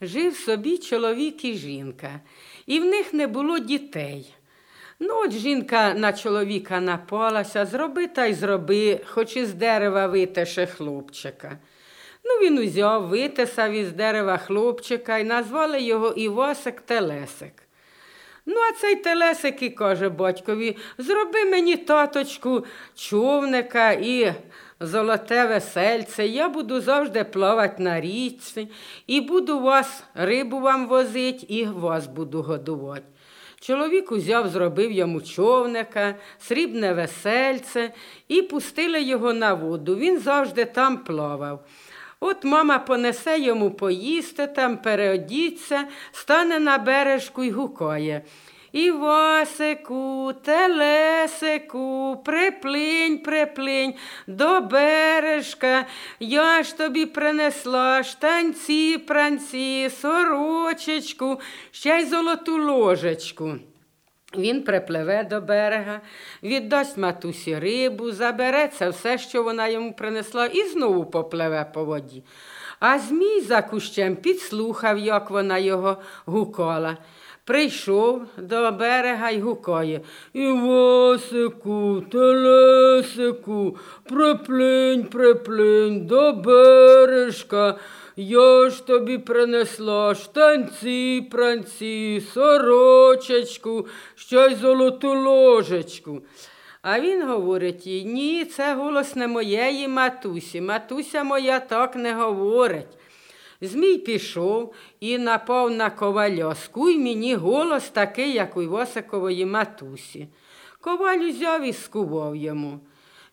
Жив собі чоловік і жінка, і в них не було дітей. Ну, от жінка на чоловіка напалася, зроби та й зроби, хоч із дерева витеше хлопчика. Ну, він узяв, витесав із дерева хлопчика і назвали його Івасик Телесик. Ну, а цей Телесик і каже батькові, зроби мені, таточку, човника і золоте весельце, я буду завжди плавати на річці, і буду вас рибу вам возити, і вас буду годувати. Чоловік узяв, зробив йому човника, срібне весельце і пустили його на воду. Він завжди там плавав. От мама понесе йому поїсти, там переодіться, стане на бережку й гукає. Івасику, телесику, приплинь, приплинь до бережка, я ж тобі принесла штанці, пранці, сорочечку, ще й золоту ложечку. Він припливе до берега, віддасть матусі рибу, забереться все, що вона йому принесла, і знову попливе по воді. А Змій за кущем підслухав, як вона його гукала. Прийшов до берега й гукає Івасику, телесику, приплинь, приплинь до бережка. Я ж тобі принесла штанці, пранці, сорочечку, ще й золоту ложечку. А він говорить їй, ні, це голос не моєї матусі. Матуся моя так не говорить. Змій пішов і напав на коваля. Скуй мені голос такий, як у Івосикової матусі. Коваль узяв і скував йому.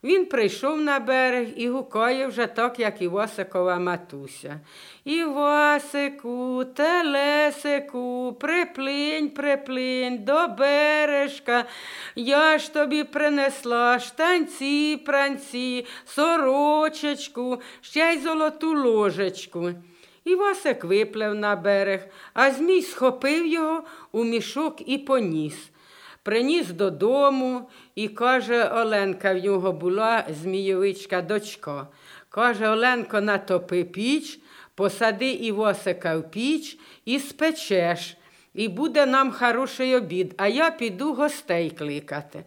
Він прийшов на берег і гукає вже так, як Івосикова матуся. Івасику, телесику, приплинь, приплинь до бережка. Я ж тобі принесла штанці, пранці, сорочечку, ще й золоту ложечку. Івасик виплив на берег, а Змій схопив його у мішок і поніс. Приніс додому і каже, Оленка в нього була змійовичка дочка. Каже, Оленко, натопи піч, посади Івосика в піч і спечеш, і буде нам хороший обід, а я піду гостей кликати.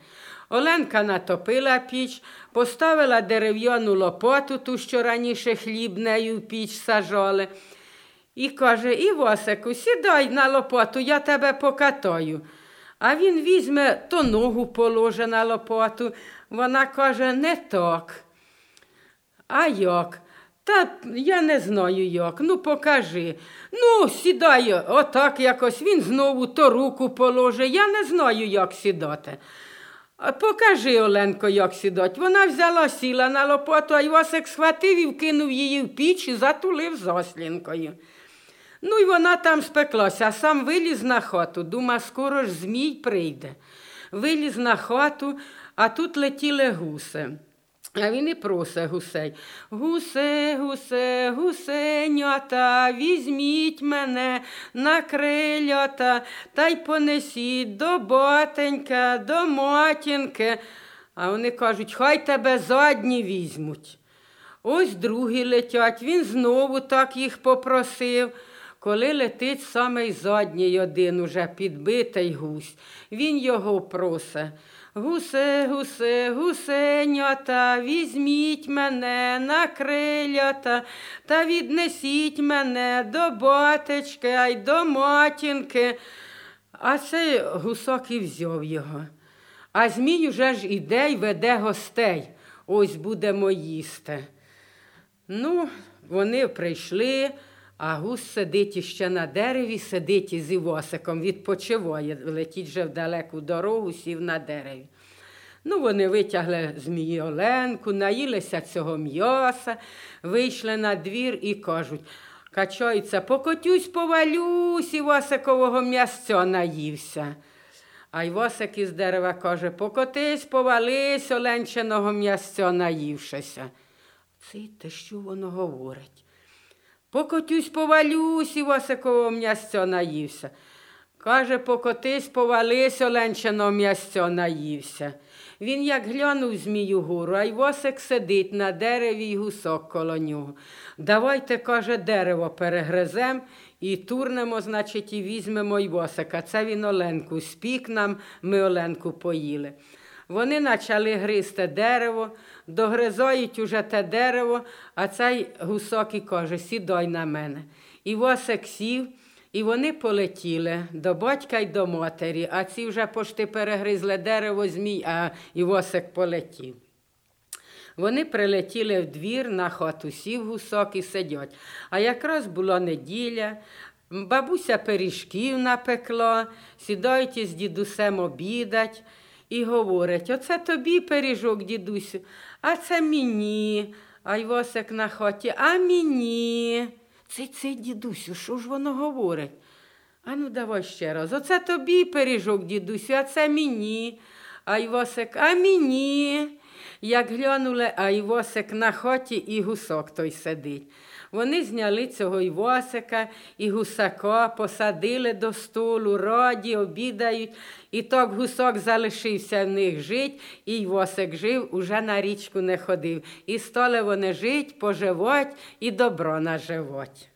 Оленка натопила піч, поставила дерев'яну лопату, ту, що раніше хліб нею в піч сажали, і каже, Івосику, сідай на лопату, я тебе покатаю. А він візьме то ногу положе на лопату. Вона каже, не так. А як? Та я не знаю як. Ну, покажи. Ну, сідай, отак якось він знову то руку положе. Я не знаю, як сідати. Покажи, Оленко, як сідать. Вона взяла сіла на лопату, а Івасик схватив і вкинув її в піч і затулив заслінкою. Ну і вона там спеклася, а сам виліз на хату. Дума, скоро ж Змій прийде. Виліз на хату, а тут летіли гуси. А він і просить гусей. Гусе, гусе, гусенята, візьміть мене на крилята та й понесіть до батенька, до матінки. А вони кажуть, хай тебе задні візьмуть. Ось другі летять, він знову так їх попросив. Коли летить самий задній один, уже підбитий гусь, він його просить. Гусе, гусе, гусенята, візьміть мене на крилята та віднесіть мене до батечки, а й до матінки. А цей гусок і взяв його. А Змій уже ж іде й веде гостей. Ось будемо їсти. Ну, вони прийшли. А гус сидить іще на дереві, сидить із Івосиком, відпочиває, летить вже в далеку дорогу, сів на дереві. Ну, вони витягли змії Оленку, наїлися цього м'яса, вийшли на двір і кажуть, качаються, покотюсь, повалюсь, Івосикового м'ясця наївся. А Івосик із дерева каже, покотись, повались, Оленчиного м'ясця наївшися. Це що воно говорить? Покотюсь, повалюсь, Івасикового м'ясця наївся. Каже, покотись, повались, Оленчиного м'ясця наївся. Він як глянув змію гору, а й восик сидить на дереві й гусок коло нього. Давайте, каже, дерево перегризем і турнемо, значить, і візьмемо й восика. Це він Оленку спік нам, ми Оленку поїли. Вони почали гризти дерево, догризають уже те дерево, а цей гусок і каже, сідай на мене. І восик сів, і вони полетіли до батька й до матері, а ці вже пошти перегризли дерево змій, а восик полетів. Вони прилетіли в двір на хату, сів гусок і сидять. А якраз була неділя, бабуся пиріжків напекла, сідають із дідусем обідать і говорить: оце тобі пиріжок, дідусю, а це мені. А й на хаті, а мені. Це це дідусю, що ж воно говорить? А ну давай ще раз. Оце тобі пиріжок, дідусю, а це мені. А й а мені. Як глянули, а Івосик на хаті і гусок той сидить. Вони зняли цього Івосика і гусака, посадили до столу, раді, обідають. І так гусок залишився в них жить, і Івосик жив, уже на річку не ходив. І стали вони жить, поживать і добро наживать.